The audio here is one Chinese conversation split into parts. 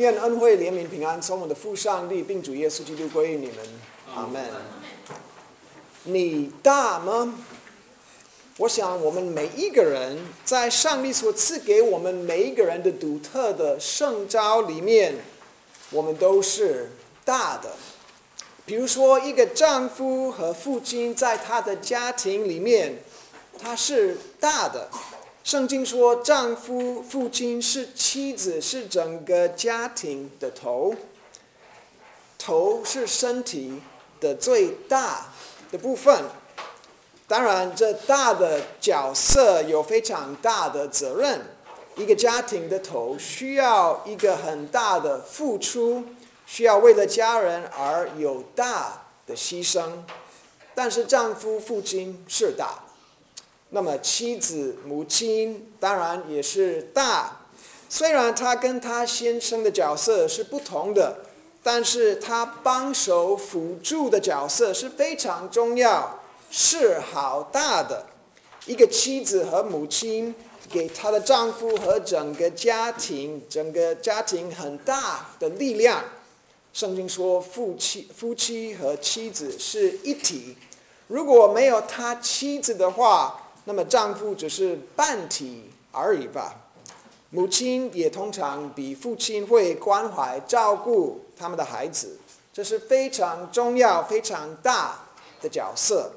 愿恩惠、怜悯、平安从我们的父上帝并主耶稣基督归于你们。阿门。你大吗？我想，我们每一个人在上帝所赐给我们每一个人的独特的圣招里面，我们都是大的。比如说，一个丈夫和父亲在他的家庭里面，他是大的。圣经说，丈夫、父亲是妻子，是整个家庭的头。头是身体的最大的部分。当然，这大的角色有非常大的责任。一个家庭的头需要一个很大的付出，需要为了家人而有大的牺牲。但是，丈夫、父亲是大，那么妻子、母亲当然也是大。虽然他跟他先生的角色是不同的，但是他帮手辅助的角色是非常重要。是好大的一个妻子和母亲，给她的丈夫和整个家庭，整个家庭很大的力量。圣经说，夫妻夫妻和妻子是一体。如果没有他妻子的话，那么丈夫只是半体而已吧。母亲也通常比父亲会关怀照顾他们的孩子，这是非常重要、非常大的角色。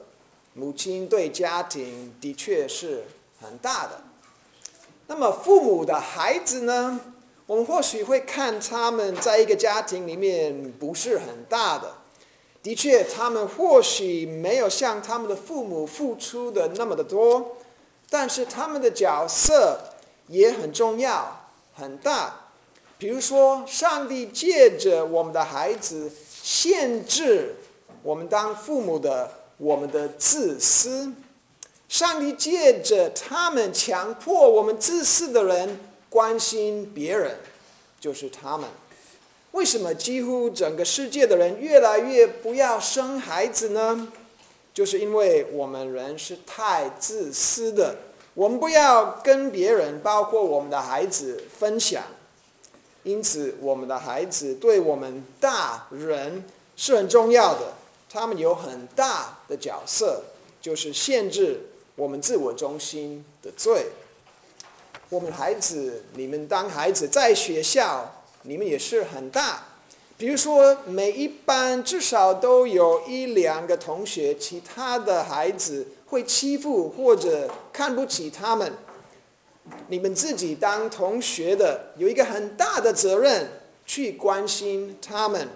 母亲对家庭的确是很大的。那么父母的孩子呢？我们或许会看他们在一个家庭里面不是很大的。的确，他们或许没有像他们的父母付出的那么的多，但是他们的角色也很重要、很大。比如说，上帝借着我们的孩子限制我们当父母的。我们的自私，上帝借着他们强迫我们自私的人关心别人，就是他们。为什么几乎整个世界的人越来越不要生孩子呢？就是因为我们人是太自私的，我们不要跟别人，包括我们的孩子分享。因此，我们的孩子对我们大人是很重要的。他们有很大的角色，就是限制我们自我中心的罪。我们孩子，你们当孩子在学校，你们也是很大。比如说，每一班至少都有一两个同学，其他的孩子会欺负或者看不起他们。你们自己当同学的，有一个很大的责任去关心他们。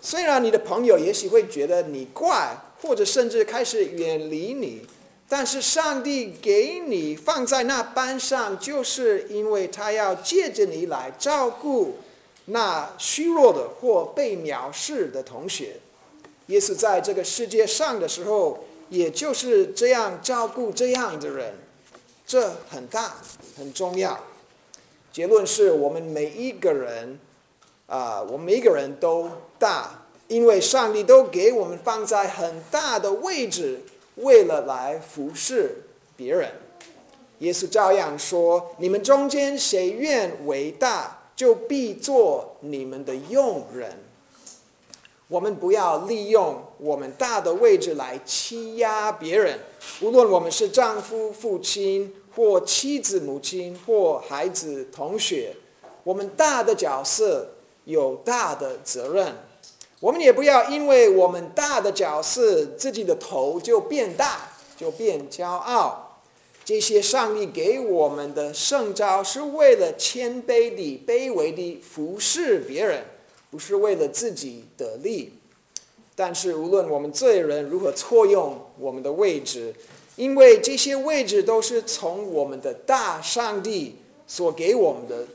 虽然你的朋友也许会觉得你怪，或者甚至开始远离你，但是上帝给你放在那班上，就是因为他要借着你来照顾那虚弱的或被藐视的同学。耶稣在这个世界上的时候，也就是这样照顾这样的人，这很大很重要。结论是我们每一个人。啊，我们每一个人都大，因为上帝都给我们放在很大的位置，为了来服侍别人。耶稣照样说：“你们中间谁愿为大，就必做你们的用人。”我们不要利用我们大的位置来欺压别人，无论我们是丈夫、父亲，或妻子、母亲，或孩子、同学，我们大的角色。有大的责任，我们也不要因为我们大的角色，自己的头就变大，就变骄傲。这些上帝给我们的圣招，是为了谦卑的、卑微的服侍别人，不是为了自己得利。但是，无论我们罪人如何错用我们的位置，因为这些位置都是从我们的大上帝所给我们的。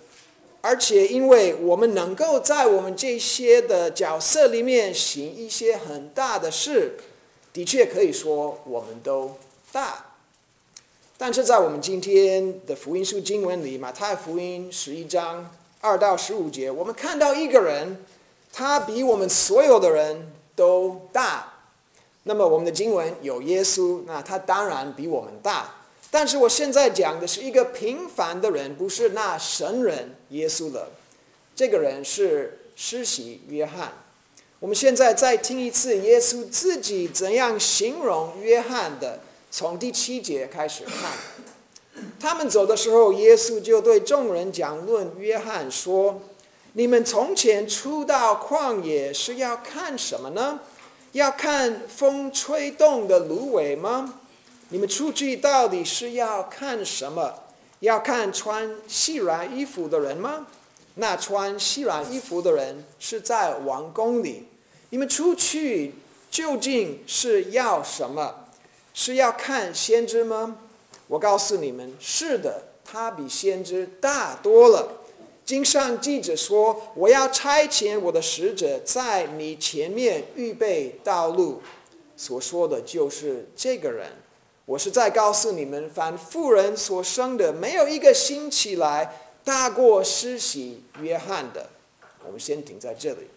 而且，因为我们能够在我们这些的角色里面行一些很大的事，的确可以说我们都大。但是在我们今天的福音书经文里，马太福音十一章二到十五节，我们看到一个人，他比我们所有的人都大。那么我们的经文有耶稣，那他当然比我们大。但是我现在讲的是一个平凡的人，不是那神人耶稣了。这个人是施洗约翰。我们现在再听一次耶稣自己怎样形容约翰的，从第七节开始看。他们走的时候，耶稣就对众人讲论约翰说：“你们从前出到旷野是要看什么呢？要看风吹动的芦苇吗？你们出去到底是要看什么？要看穿细软衣服的人吗？那穿细软衣服的人是在王宫里。你们出去究竟是要什么？是要看先知吗？”我告诉你们，是的，他比先知大多了。经上记者说：“我要差遣我的使者在你前面预备道路。”所说的就是这个人。我是在告诉你们，凡妇人所生的，没有一个兴起来大过施洗约翰的。我们先停在这里。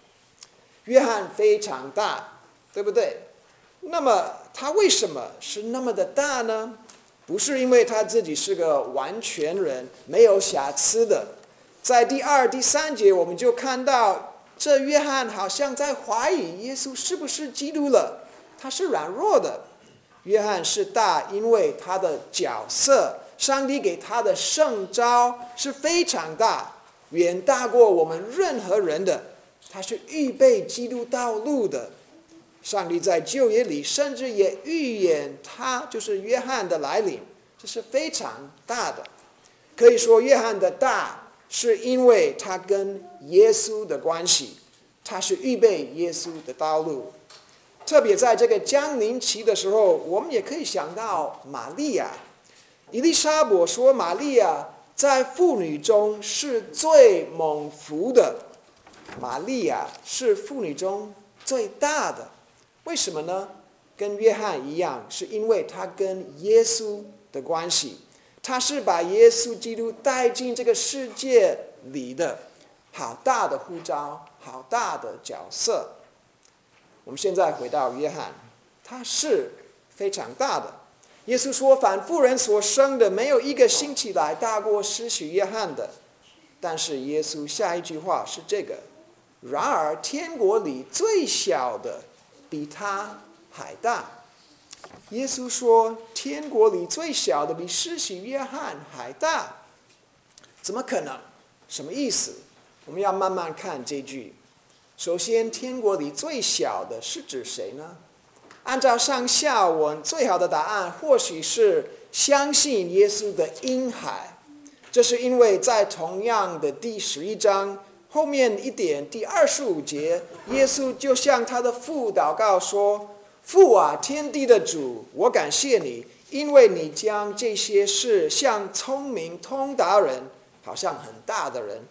约翰非常大，对不对？那么他为什么是那么的大呢？不是因为他自己是个完全人，没有瑕疵的。在第二、第三节，我们就看到这约翰好像在怀疑耶稣是不是基督了。他是软弱的。约翰是大，因为他的角色，上帝给他的圣招是非常大，远大过我们任何人的。他是预备基督道路的。上帝在旧约里甚至也预言他就是约翰的来临，这是非常大的。可以说，约翰的大是因为他跟耶稣的关系，他是预备耶稣的道路。特别在这个降临期的时候，我们也可以想到玛利亚。伊丽莎伯说，玛利亚在妇女中是最猛福的，玛利亚是妇女中最大的。为什么呢？跟约翰一样，是因为他跟耶稣的关系，他是把耶稣基督带进这个世界里的，好大的呼召，好大的角色。我们现在回到约翰，他是非常大的。耶稣说：“反妇人所生的，没有一个兴起来大过施洗约翰的。”但是耶稣下一句话是这个：“然而天国里最小的。”比他还大。耶稣说：“天国里最小的比施洗约翰还大。”怎么可能？什么意思？我们要慢慢看这句。首先，天国里最小的是指谁呢？按照上下文，最好的答案或许是相信耶稣的婴孩。这是因为在同样的第十一章。后面一点，第二十五节，耶稣就向他的父祷告说：“父啊，天地的主，我感谢你，因为你将这些事向聪明通达人，好像很大的人，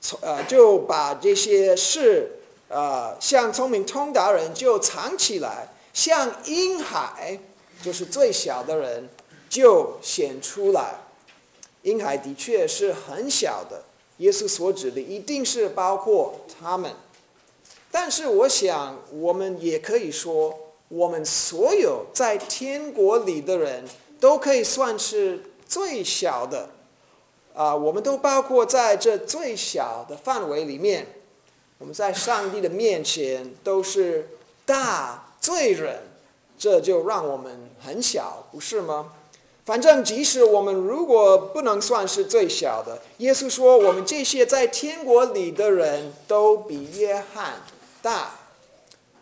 从呃就把这些事，呃向聪明通达人就藏起来，向婴孩，就是最小的人，就显出来。婴孩的确是很小的。”耶稣所指的一定是包括他们，但是我想，我们也可以说，我们所有在天国里的人都可以算是最小的，啊，我们都包括在这最小的范围里面。我们在上帝的面前都是大罪人，这就让我们很小，不是吗？反正，即使我们如果不能算是最小的，耶稣说，我们这些在天国里的人都比约翰大。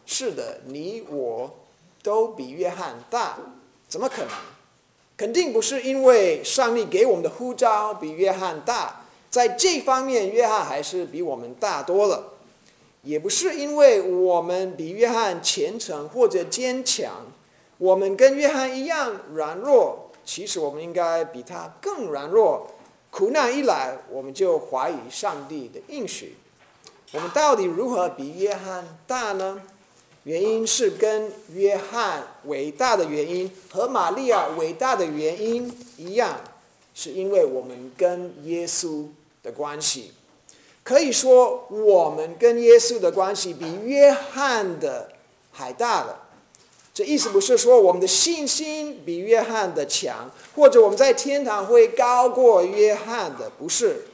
是的，你我都比约翰大，怎么可能？肯定不是因为上帝给我们的呼召比约翰大，在这方面，约翰还是比我们大多了。也不是因为我们比约翰虔诚或者坚强，我们跟约翰一样软弱。其实我们应该比他更软弱，苦难一来，我们就怀疑上帝的应许。我们到底如何比约翰大呢？原因是跟约翰伟大的原因和玛利亚伟大的原因一样，是因为我们跟耶稣的关系。可以说，我们跟耶稣的关系比约翰的还大了。这意思不是说我们的信心比约翰的强，或者我们在天堂会高过约翰的，不是。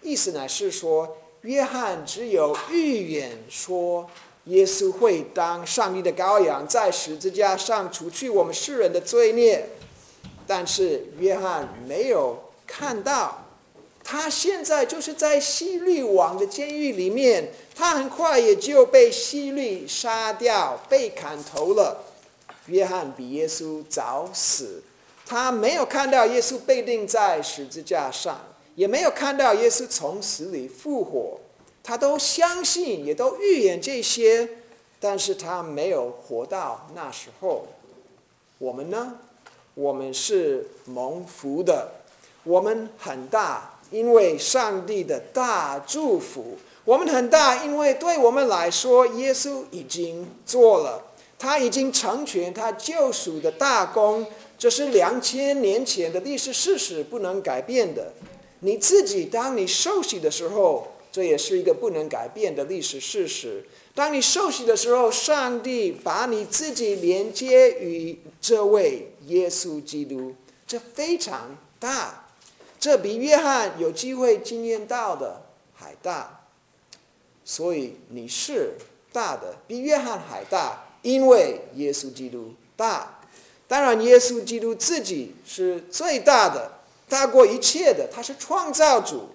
意思呢是说，约翰只有预言说，耶稣会当上帝的羔羊，在十字架上除去我们世人的罪孽，但是约翰没有看到，他现在就是在希律王的监狱里面，他很快也就被希律杀掉，被砍头了。约翰比耶稣早死，他没有看到耶稣被钉在十字架上，也没有看到耶稣从死里复活，他都相信，也都预言这些，但是他没有活到那时候。我们呢？我们是蒙福的，我们很大，因为上帝的大祝福；我们很大，因为对我们来说，耶稣已经做了。他已经成全他救赎的大功，这是两千年前的历史事实，不能改变的。你自己当你受洗的时候，这也是一个不能改变的历史事实。当你受洗的时候，上帝把你自己连接于这位耶稣基督，这非常大，这比约翰有机会经验到的还大。所以你是大的，比约翰还大。因为耶稣基督大，当然耶稣基督自己是最大的，大过一切的，他是创造主。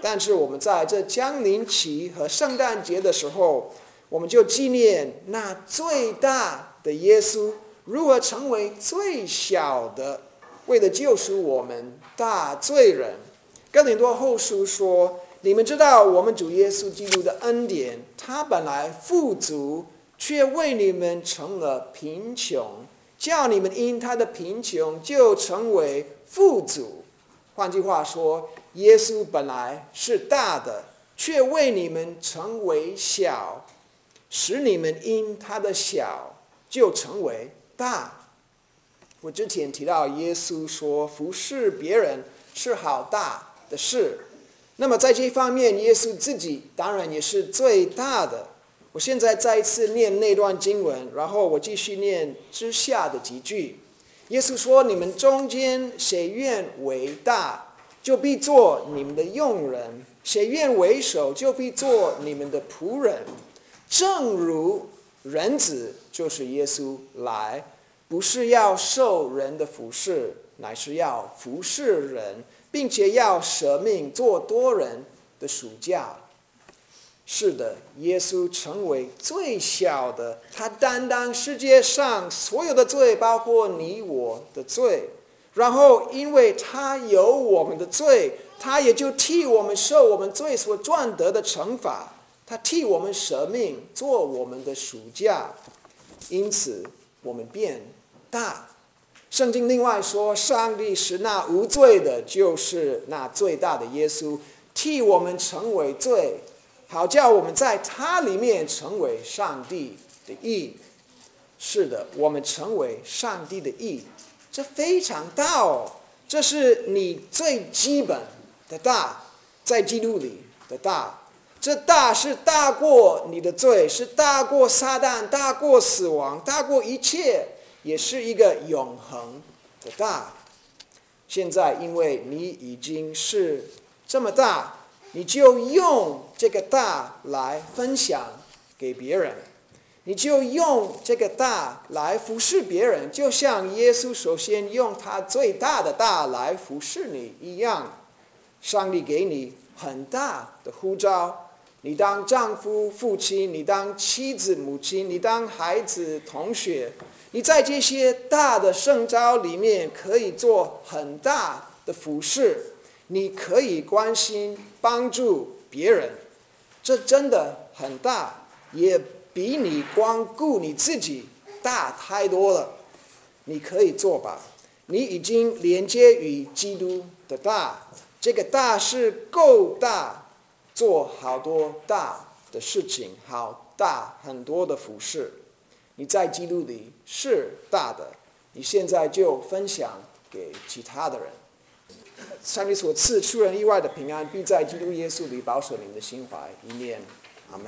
但是我们在这降临期和圣诞节的时候，我们就纪念那最大的耶稣如何成为最小的，为了救赎我们大罪人。哥林多后书说：“你们知道我们主耶稣基督的恩典，他本来富足。”却为你们成了贫穷，叫你们因他的贫穷就成为富足。换句话说，耶稣本来是大的，却为你们成为小，使你们因他的小就成为大。我之前提到，耶稣说服侍别人是好大的事，那么在这方面，耶稣自己当然也是最大的。我现在再一次念那段经文，然后我继续念之下的几句。耶稣说：“你们中间谁愿为大，就必做你们的用人；谁愿为首，就必做你们的仆人。正如人子就是耶稣来，不是要受人的服侍，乃是要服侍人，并且要舍命做多人的暑假。”是的，耶稣成为最小的，他担当世界上所有的罪，包括你我的罪。然后，因为他有我们的罪，他也就替我们受我们罪所赚得的惩罚。他替我们舍命，做我们的暑假。因此，我们变大。圣经另外说，上帝是那无罪的，就是那最大的耶稣，替我们成为罪。好叫我们在它里面成为上帝的义。是的，我们成为上帝的义，这非常大哦。这是你最基本的大，在基督里的大。这大是大过你的罪，是大过撒旦，大过死亡，大过一切，也是一个永恒的大。现在，因为你已经是这么大。你就用这个大来分享给别人，你就用这个大来服侍别人，就像耶稣首先用他最大的大来服侍你一样。上帝给你很大的呼召，你当丈夫、父亲，你当妻子、母亲，你当孩子、同学，你在这些大的圣召里面可以做很大的服侍。你可以关心、帮助别人，这真的很大，也比你光顾你自己大太多了。你可以做吧，你已经连接于基督的大，这个大是够大，做好多大的事情，好大很多的服饰。你在基督里是大的，你现在就分享给其他的人。上帝所赐出人意外的平安，并在基督耶稣里保守你们的心怀。一念，阿门。